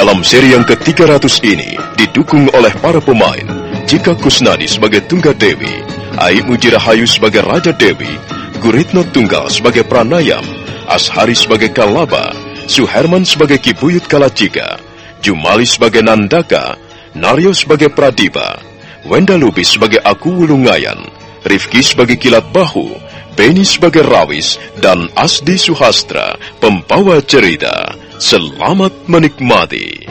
Dalam seri yang ke-300 ini didukung oleh para pemain Jika Kusnadi sebagai Tunggal Dewi, Ai Mujirahayu sebagai Raja Dewi, Guritno Tunggal sebagai Pranayam, Ashari sebagai Kalaba, Suherman sebagai Kibuyut Kalacika, Jumali sebagai Nandaka, Naryo sebagai Pradipa, Wenda Lubis sebagai Aku Wulungayan, Rifki sebagai Kilat Bahu, Beni sebagai Rawis, dan Asdi Suhastra, pembawa cerita. Selamat menikmati.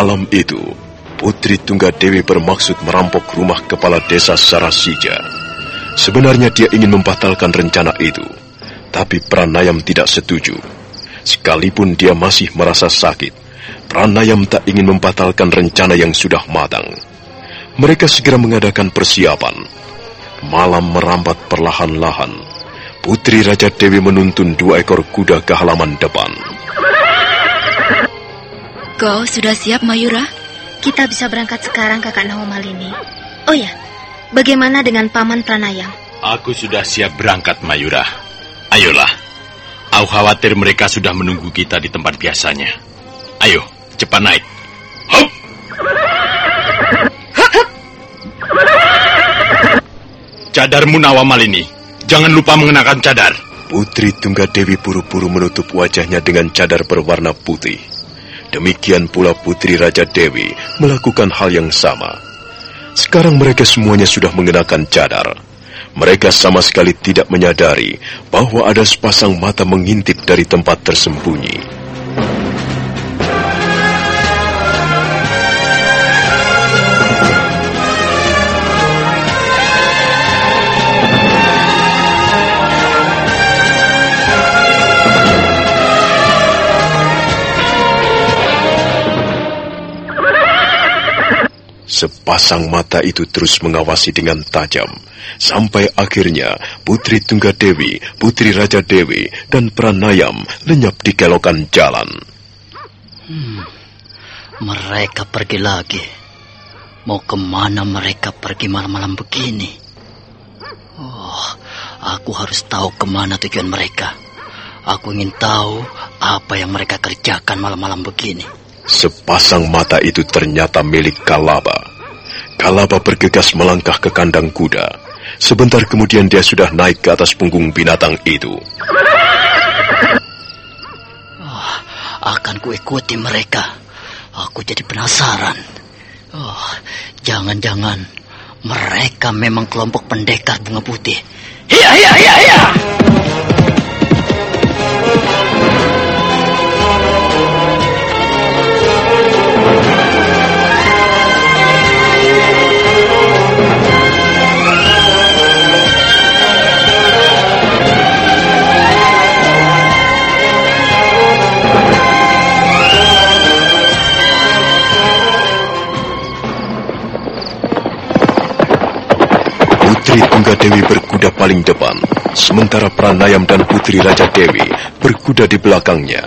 Malam itu, Putri Tunggadewi bermaksud merampok rumah kepala desa Sarasija. Sebenarnya dia ingin membatalkan rencana itu, tapi Pranayam tidak setuju. Sekalipun dia masih merasa sakit, Pranayam tak ingin membatalkan rencana yang sudah matang. Mereka segera mengadakan persiapan. Malam merambat perlahan-lahan. Putri Raja Dewi menuntun dua ekor kuda ke halaman depan. Kau sudah siap, Mayura? Kita bisa berangkat sekarang, Kakak Nawamalini. Oh ya, bagaimana dengan Paman Pranayam? Aku sudah siap berangkat, Mayura. Ayolah, Aku khawatir mereka sudah menunggu kita di tempat biasanya. Ayo, cepat naik. Hup! Cadarmu Nawamal ini. Jangan lupa mengenakan cadar. Putri Tunggadewi buru-buru menutup wajahnya dengan cadar berwarna putih. Demikian pula Putri Raja Dewi melakukan hal yang sama. Sekarang mereka semuanya sudah mengenakan cadar. Mereka sama sekali tidak menyadari bahwa ada sepasang mata mengintip dari tempat tersembunyi. Sepasang mata itu terus mengawasi dengan tajam, sampai akhirnya Putri Tunggadewi, Putri Raja Dewi, dan Pranayam lenyap di kelokan jalan. Hmm, mereka pergi lagi. Mau ke mana mereka pergi malam-malam begini? Oh, aku harus tahu ke mana tujuan mereka. Aku ingin tahu apa yang mereka kerjakan malam-malam begini. Sepasang mata itu ternyata milik Kalaba. Kalaba bergegas melangkah ke kandang kuda. Sebentar kemudian dia sudah naik ke atas punggung binatang itu. Oh, akan kuikuti mereka. Aku jadi penasaran. Oh, jangan-jangan mereka memang kelompok pendekar bunga putih. Hiya, hiya, hiya, hiya! Paling depan, sementara Pranayam dan Putri Raja Dewi berkuda di belakangnya.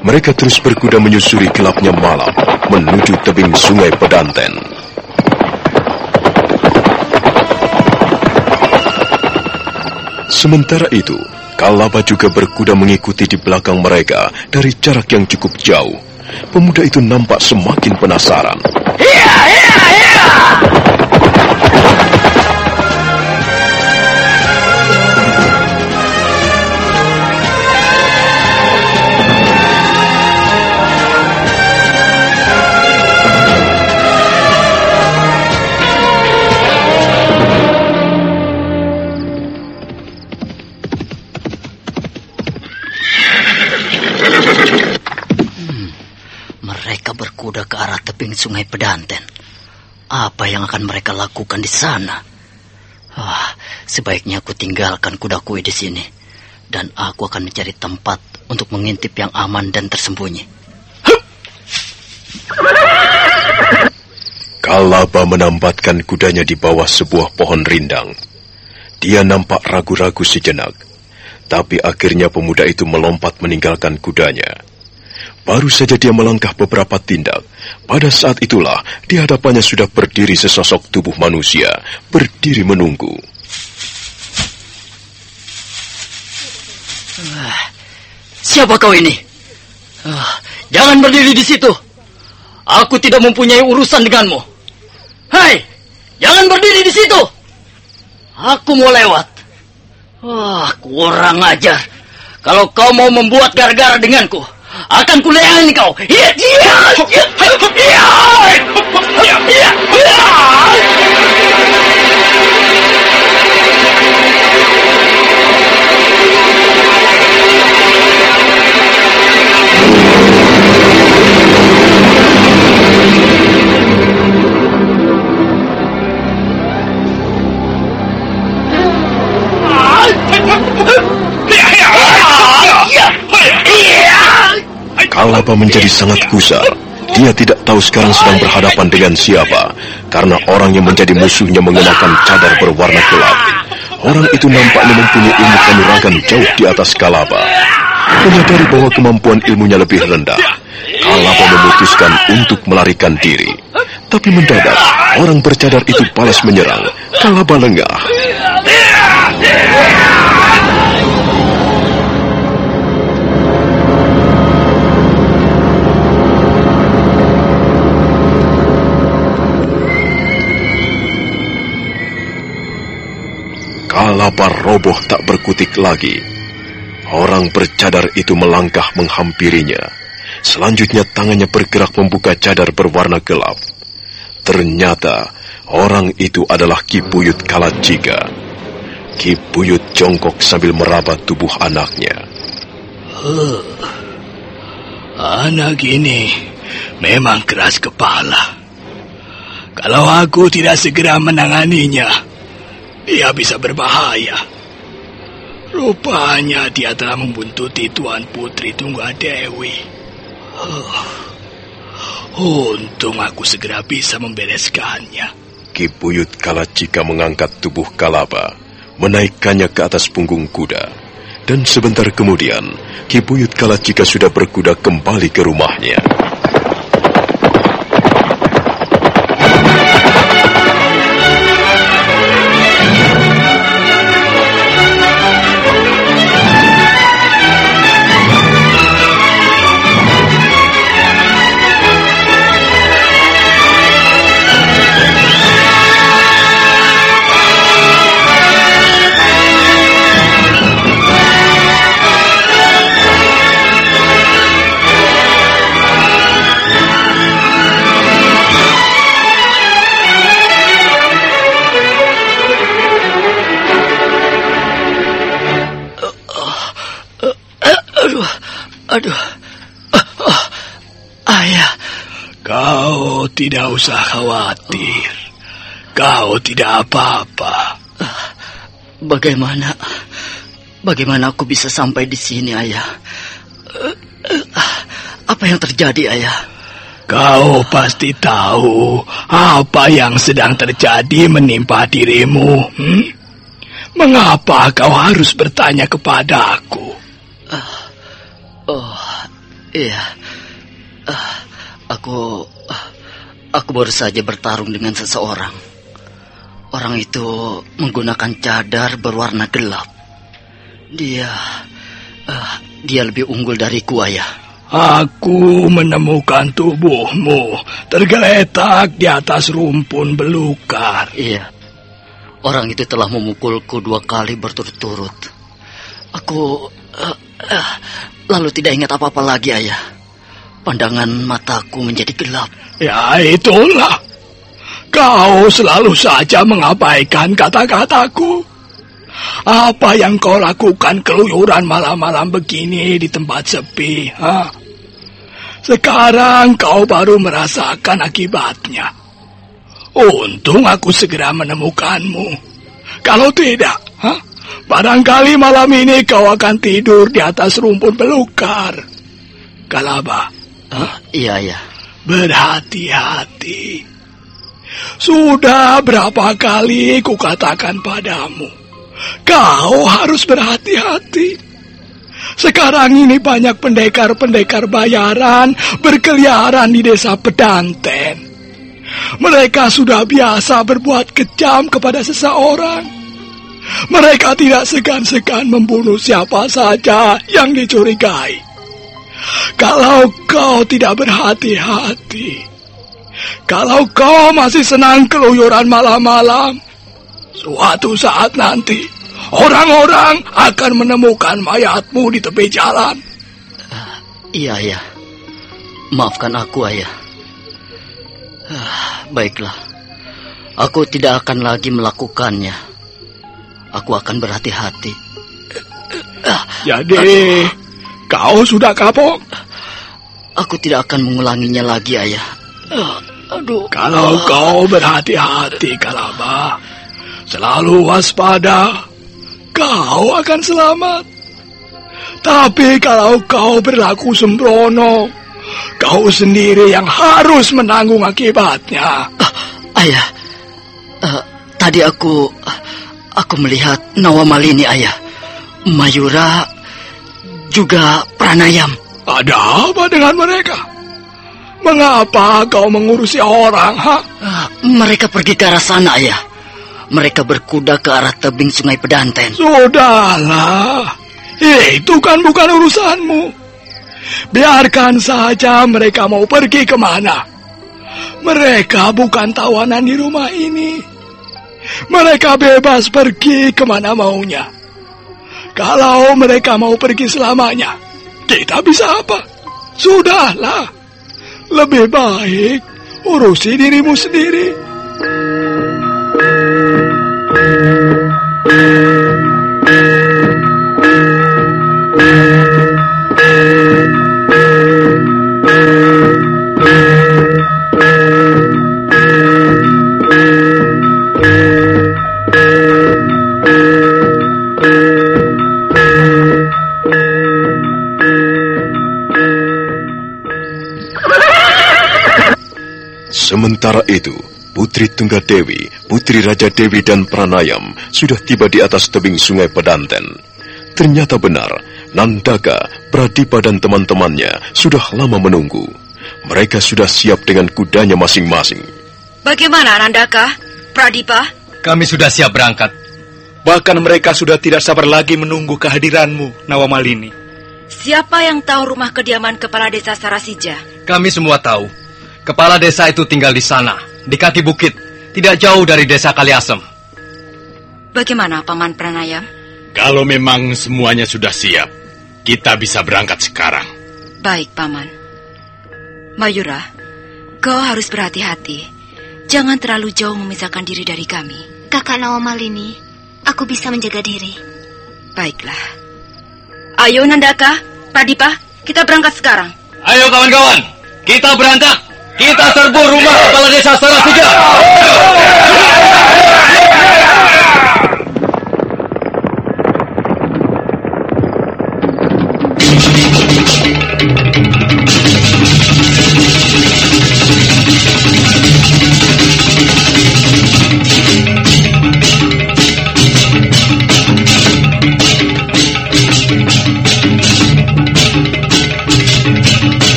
Mereka terus berkuda menyusuri gelapnya malam menuju tebing sungai Pedanten. Sementara itu, Kalaba juga berkuda mengikuti di belakang mereka dari jarak yang cukup jauh. Pemuda itu nampak semakin penasaran. Akan mereka lakukan di sana? Wah, sebaiknya aku tinggalkan kudaku di sini. Dan aku akan mencari tempat untuk mengintip yang aman dan tersembunyi. Kalaba menambatkan kudanya di bawah sebuah pohon rindang. Dia nampak ragu-ragu sejenak, tapi akhirnya pemuda itu melompat meninggalkan kudanya. Baru saja dia melangkah beberapa tindak, pada saat itulah di hadapannya sudah berdiri sesosok tubuh manusia, berdiri menunggu. Siapa kau ini? Ah, jangan berdiri di situ. Aku tidak mempunyai urusan denganmu. Hei, jangan berdiri di situ. Aku mau lewat. Wah, kurang ajar. Kalau kau mau membuat gara-gara denganku, akan kuleangin kau. Iya, iya, iya, iya, iya, iya. Kalaba menjadi sangat gusar. Dia tidak tahu sekarang sedang berhadapan dengan siapa, karena orang yang menjadi musuhnya mengenakan cadar berwarna gelap. Orang itu nampaknya mempunyai ilmu kanuragan jauh di atas Kalaba. Menyadari bahwa kemampuan ilmunya lebih rendah, Kalaba memutuskan untuk melarikan diri. Tapi mendadak, orang bercadar itu balas menyerang. Kalaba lengah. Mengapa roboh tak berkutik lagi. Orang bercadar itu melangkah menghampirinya. Selanjutnya tangannya bergerak membuka cadar berwarna gelap. Ternyata orang itu adalah Ki Buyut Kalacika. Ki Buyut jongkok sambil meraba tubuh anaknya. Huh. Anak ini memang keras kepala. Kalau aku tidak segera menanganinya, dia bisa berbahaya. Rupanya dia telah membuntuti Tuan Putri Tunggadewi. Huh. Untung aku segera bisa membereskannya. Ki Buyut Kalacika mengangkat tubuh Kalaba, menaikkannya ke atas punggung kuda. Dan sebentar kemudian, Ki Buyut Kalacika sudah berkuda kembali ke rumahnya. Aduh. Uh, uh, ayah. Kau tidak usah khawatir. Kau tidak apa-apa. Bagaimana? Bagaimana aku bisa sampai di sini, Ayah? Apa yang terjadi, Ayah? Kau pasti tahu apa yang sedang terjadi menimpa dirimu. Hmm? Mengapa kau harus bertanya kepadaku? Oh, iya. Uh, aku, uh, aku baru saja bertarung dengan seseorang. Orang itu menggunakan cadar berwarna gelap. Dia, uh, dia lebih unggul dariku, ayah. Aku menemukan tubuhmu tergeletak di atas rumpun belukar. Iya. Orang itu telah memukulku dua kali berturut-turut. Aku uh, uh, lalu tidak ingat apa-apa lagi, ayah. Pandangan mataku menjadi gelap. Ya itulah. Kau selalu saja mengabaikan kata-kataku. Apa yang kau lakukan keluyuran malam-malam begini di tempat sepi? Ha? Sekarang kau baru merasakan akibatnya. Untung aku segera menemukanmu. Kalau tidak, ha? Barangkali malam ini kau akan tidur di atas rumpun belukar. Kalaba, ha? iya, iya. Berhati-hati. Sudah berapa kali kukatakan padamu, kau harus berhati-hati. Sekarang ini banyak pendekar-pendekar bayaran berkeliaran di desa Pedanten. Mereka sudah biasa berbuat kejam kepada seseorang. Mereka tidak segan-segan membunuh siapa saja yang dicurigai. Kalau kau tidak berhati-hati, kalau kau masih senang keluyuran malam-malam, suatu saat nanti orang-orang akan menemukan mayatmu di tepi jalan. Uh, iya, ayah. Maafkan aku, ayah. Uh, baiklah. Aku tidak akan lagi melakukannya. Aku akan berhati-hati. Uh, Jadi, kau sudah kapok? Aku tidak akan mengulanginya lagi, ayah. Aduh. Kalau kau berhati-hati, Kalaba, selalu waspada, kau akan selamat. Tapi kalau kau berlaku sembrono, kau sendiri yang harus menanggung akibatnya. Uh, ayah, uh, tadi aku aku melihat Nawamalini, ayah. Mayura juga Pranayam. Ada apa dengan mereka? Mengapa kau mengurusi orang, ha? Uh, mereka pergi ke arah sana, ayah. Mereka berkuda ke arah tebing sungai Pedanten. Sudahlah. Itu kan bukan urusanmu. Biarkan saja mereka mau pergi ke mana. Mereka bukan tawanan di rumah ini. Mereka bebas pergi ke mana maunya. Kalau mereka mau pergi selamanya, kita bisa apa? Sudahlah. Lebih baik urusi dirimu sendiri. Sementara itu, Putri Tunggadewi, Putri Raja Dewi dan Pranayam sudah tiba di atas tebing sungai Pedanten. Ternyata benar, Nandaka, Pradipa dan teman-temannya sudah lama menunggu. Mereka sudah siap dengan kudanya masing-masing. Bagaimana Nandaka, Pradipa? Kami sudah siap berangkat. Bahkan mereka sudah tidak sabar lagi menunggu kehadiranmu, Nawamalini. Siapa yang tahu rumah kediaman kepala desa Sarasija? Kami semua tahu. Kepala desa itu tinggal di sana, di kaki bukit, tidak jauh dari desa Kaliasem. Bagaimana Paman Pranayam? Kalau memang semuanya sudah siap, kita bisa berangkat sekarang. Baik, Paman. Mayura, kau harus berhati-hati. Jangan terlalu jauh memisahkan diri dari kami. Kakak Nawamalini, aku bisa menjaga diri. Baiklah. Ayo Nandaka, Pradipa, kita berangkat sekarang. Ayo kawan-kawan, kita berangkat. Kita serbu rumah kepala desa Sarasija.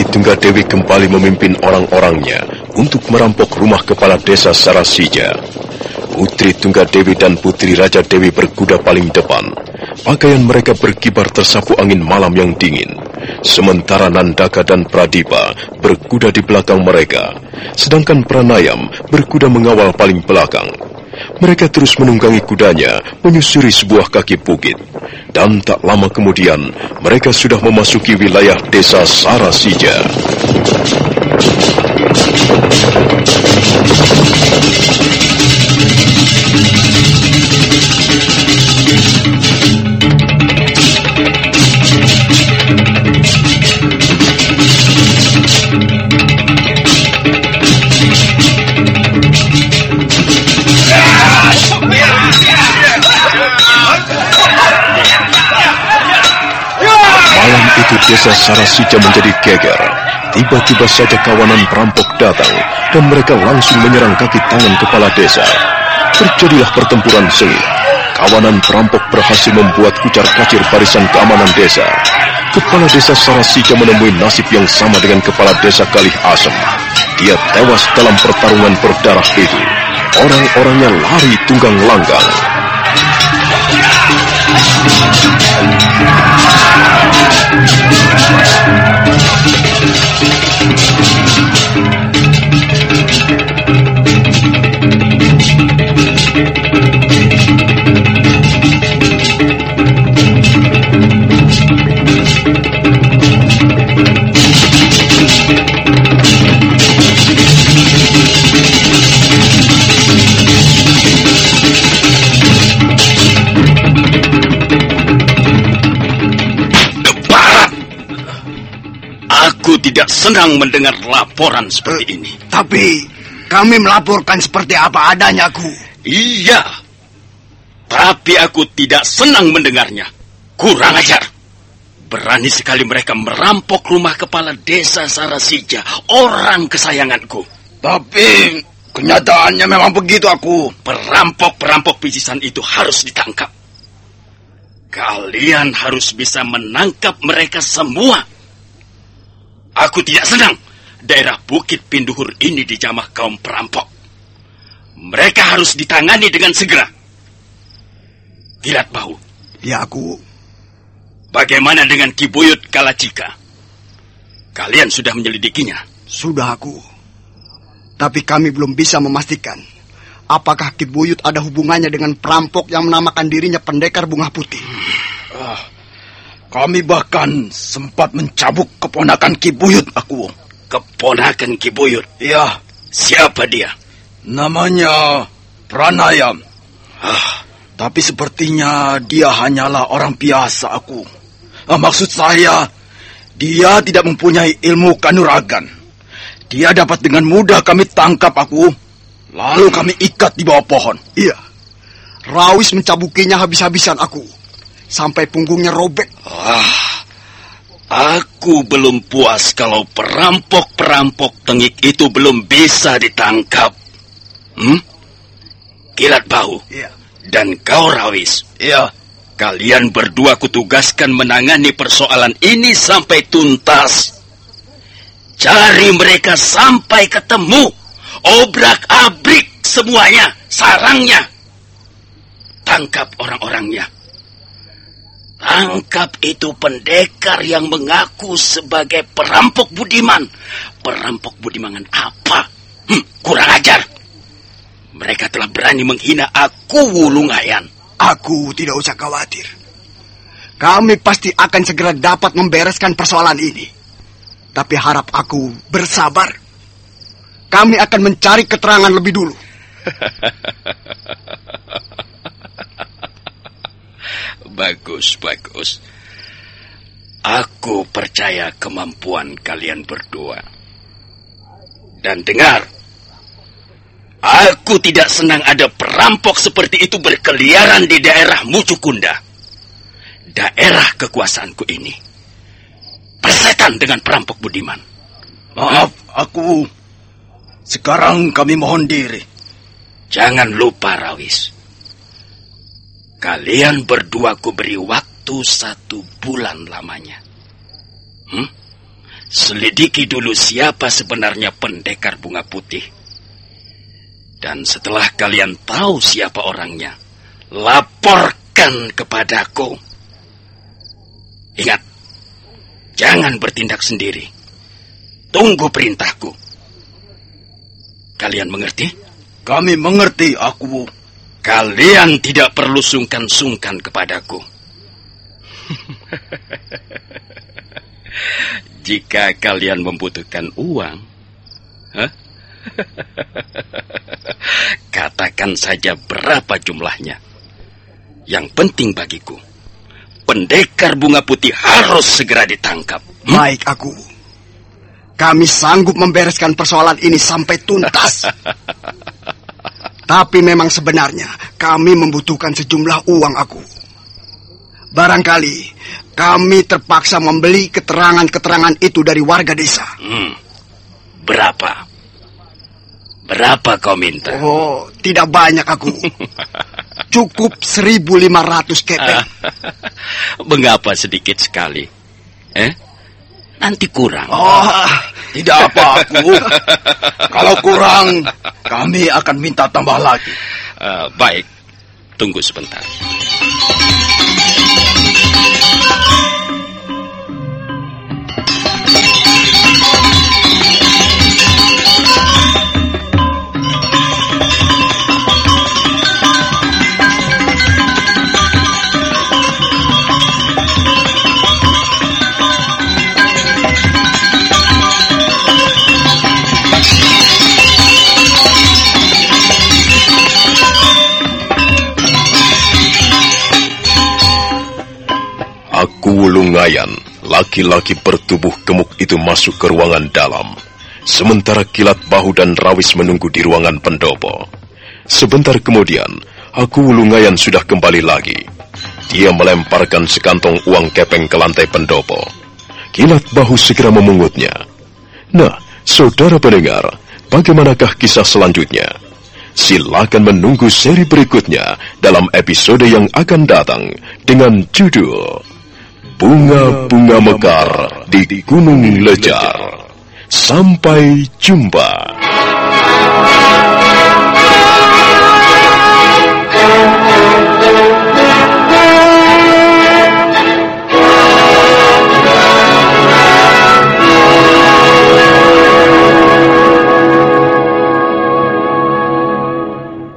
Putri Tunggadewi kembali memimpin orang-orangnya untuk merampok rumah kepala desa Sarasija. Putri Tunggadewi dan Putri Raja Dewi berkuda paling depan. Pakaian mereka berkibar tersapu angin malam yang dingin. Sementara Nandaka dan Pradipa berkuda di belakang mereka. Sedangkan Pranayam berkuda mengawal paling belakang. Mereka terus menunggangi kudanya menyusuri sebuah kaki bukit. Dan tak lama kemudian, mereka sudah memasuki wilayah desa Sarasija. Desa Sarasija menjadi geger. Tiba-tiba saja kawanan perampok datang dan mereka langsung menyerang kaki tangan kepala desa. Terjadilah pertempuran sengit. Kawanan perampok berhasil membuat kucar-kacir barisan keamanan desa. Kepala desa Sarasija menemui nasib yang sama dengan kepala desa Galih Asem. Dia tewas dalam pertarungan berdarah itu. Orang-orangnya lari tunggang langgang. Senang mendengar laporan seperti ini. Tapi kami melaporkan seperti apa adanya, Ku. Iya, tapi aku tidak senang mendengarnya. Kurang ajar. Berani sekali mereka merampok rumah kepala desa Sarasija, orang kesayanganku. Tapi kenyataannya memang begitu, aku. Perampok-perampok picisan itu harus ditangkap. Kalian harus bisa menangkap mereka semua. Aku tidak senang daerah Bukit Pinduhur ini dijamah kaum perampok. Mereka harus ditangani dengan segera. Kilat bau, Ya, aku. Bagaimana dengan Kibuyut Kalacika? Kalian sudah menyelidikinya? Sudah aku. Tapi kami belum bisa memastikan apakah Kibuyut ada hubungannya dengan perampok yang menamakan dirinya pendekar bunga putih. Ah, kami bahkan sempat mencabuk keponakan Kibuyut aku. Keponakan Kibuyut? Iya. Siapa dia? Namanya Pranayam. Ah, tapi sepertinya dia hanyalah orang biasa aku. Ah, maksud saya, dia tidak mempunyai ilmu kanuragan. Dia dapat dengan mudah kami tangkap aku, lalu kami ikat di bawah pohon. Iya, Rawis mencabukinya habis-habisan aku, sampai punggungnya robek. Ah, aku belum puas kalau perampok-perampok tengik itu belum bisa ditangkap. Hmm? Kilat bau. Iya. Dan kau Rawis. Iya. Kalian berdua kutugaskan menangani persoalan ini sampai tuntas. Cari mereka sampai ketemu. Obrak-abrik semuanya, sarangnya. Tangkap orang-orangnya. Tangkap itu pendekar yang mengaku sebagai perampok budiman. Perampok budiman apa? Hmm, kurang ajar. Mereka telah berani menghina aku, Wulungayan. Aku tidak usah khawatir. Kami pasti akan segera dapat membereskan persoalan ini. Tapi harap aku bersabar. Kami akan mencari keterangan lebih dulu. bagus, bagus. Aku percaya kemampuan kalian berdua. Dan dengar, aku tidak senang ada perampok seperti itu berkeliaran di daerah Mucukunda. Daerah kekuasaanku ini. Persetan dengan perampok budiman. Maaf, aku... Sekarang kami mohon diri. Jangan lupa, Rawis. Kalian berdua ku beri waktu satu bulan lamanya. Hmm? Selidiki dulu siapa sebenarnya pendekar bunga putih. Dan setelah kalian tahu siapa orangnya, laporkan kepadaku. Ingat, jangan bertindak sendiri. Tunggu perintahku. Kalian mengerti? Kami mengerti, aku. Kalian tidak perlu sungkan-sungkan kepadaku. Jika kalian membutuhkan uang, huh? katakan saja berapa jumlahnya. Yang penting bagiku, pendekar bunga putih harus segera ditangkap. Hmm? Baik aku. Kami sanggup membereskan persoalan ini sampai tuntas. Tapi memang sebenarnya kami membutuhkan sejumlah uang aku. Barangkali kami terpaksa membeli keterangan-keterangan itu dari warga desa. Hmm. Berapa? Berapa kau minta? Oh, tidak banyak aku. Cukup 1500 kepeng. Mengapa sedikit sekali? Eh? Nanti kurang. Oh, tidak apa aku. Kalau kurang, kami akan minta tambah lagi. Uh, baik, tunggu sebentar. Wulungayan, laki-laki bertubuh gemuk itu masuk ke ruangan dalam. Sementara kilat bahu dan rawis menunggu di ruangan pendopo. Sebentar kemudian, aku Wulungayan sudah kembali lagi. Dia melemparkan sekantong uang kepeng ke lantai pendopo. Kilat bahu segera memungutnya. Nah, saudara pendengar, bagaimanakah kisah selanjutnya? Silakan menunggu seri berikutnya dalam episode yang akan datang dengan judul bunga-bunga mekar di Gunung Lejar. Sampai jumpa.